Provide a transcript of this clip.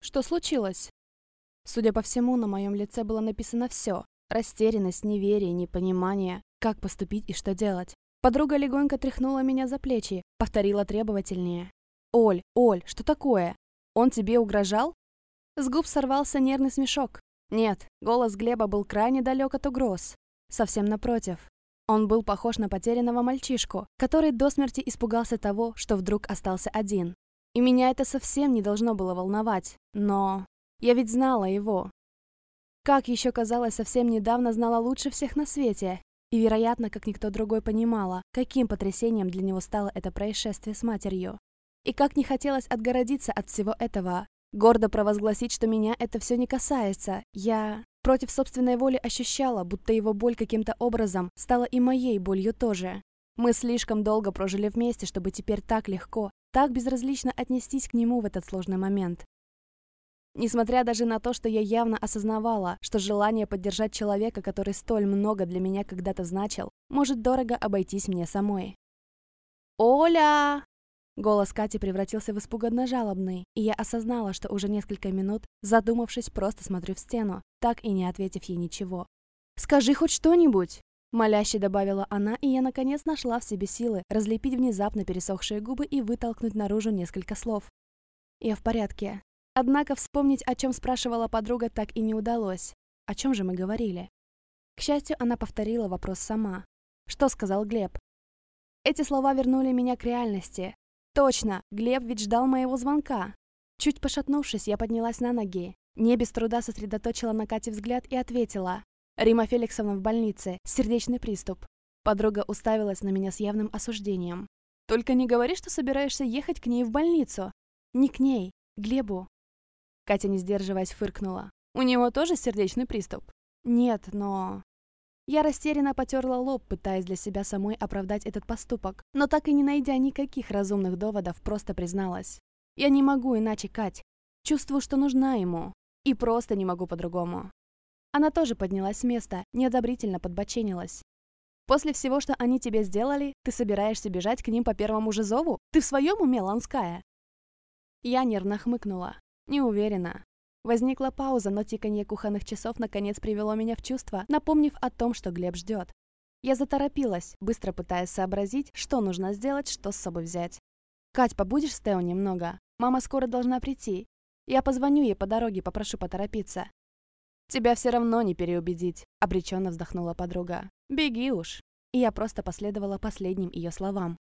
Что случилось?» Судя по всему, на моем лице было написано все. Растерянность, неверие, непонимание, как поступить и что делать. Подруга легонько тряхнула меня за плечи, повторила требовательнее. «Оль, Оль, что такое? Он тебе угрожал?» С губ сорвался нервный смешок. Нет, голос Глеба был крайне далек от угроз. Совсем напротив. Он был похож на потерянного мальчишку, который до смерти испугался того, что вдруг остался один. И меня это совсем не должно было волновать. Но я ведь знала его. Как еще казалось, совсем недавно знала лучше всех на свете. И, вероятно, как никто другой понимала, каким потрясением для него стало это происшествие с матерью. И как не хотелось отгородиться от всего этого, гордо провозгласить, что меня это все не касается. Я против собственной воли ощущала, будто его боль каким-то образом стала и моей болью тоже. Мы слишком долго прожили вместе, чтобы теперь так легко, так безразлично отнестись к нему в этот сложный момент. Несмотря даже на то, что я явно осознавала, что желание поддержать человека, который столь много для меня когда-то значил, может дорого обойтись мне самой. «Оля!» Голос Кати превратился в испуганно жалобный, и я осознала, что уже несколько минут, задумавшись, просто смотрю в стену, так и не ответив ей ничего. «Скажи хоть что-нибудь!» Моляще добавила она, и я наконец нашла в себе силы разлепить внезапно пересохшие губы и вытолкнуть наружу несколько слов. «Я в порядке». Однако вспомнить, о чем спрашивала подруга, так и не удалось. О чем же мы говорили? К счастью, она повторила вопрос сама. Что сказал Глеб? Эти слова вернули меня к реальности. Точно, Глеб ведь ждал моего звонка. Чуть пошатнувшись, я поднялась на ноги. Не без труда сосредоточила на Кате взгляд и ответила. Рима Феликсовна в больнице. Сердечный приступ. Подруга уставилась на меня с явным осуждением. «Только не говори, что собираешься ехать к ней в больницу. Не к ней, Глебу». Катя, не сдерживаясь, фыркнула. «У него тоже сердечный приступ?» «Нет, но...» Я растерянно потерла лоб, пытаясь для себя самой оправдать этот поступок, но так и не найдя никаких разумных доводов, просто призналась. «Я не могу иначе, Кать. Чувствую, что нужна ему. И просто не могу по-другому. Она тоже поднялась с места, неодобрительно подбоченилась. «После всего, что они тебе сделали, ты собираешься бежать к ним по первому же зову? Ты в своем уме, Ланская?» Я нервно хмыкнула. Не уверена. Возникла пауза, но тиканье кухонных часов наконец привело меня в чувство, напомнив о том, что Глеб ждет. Я заторопилась, быстро пытаясь сообразить, что нужно сделать, что с собой взять. «Кать, побудешь с Тео немного? Мама скоро должна прийти. Я позвоню ей по дороге, попрошу поторопиться. «Тебя все равно не переубедить», — обреченно вздохнула подруга. «Беги уж». И я просто последовала последним ее словам.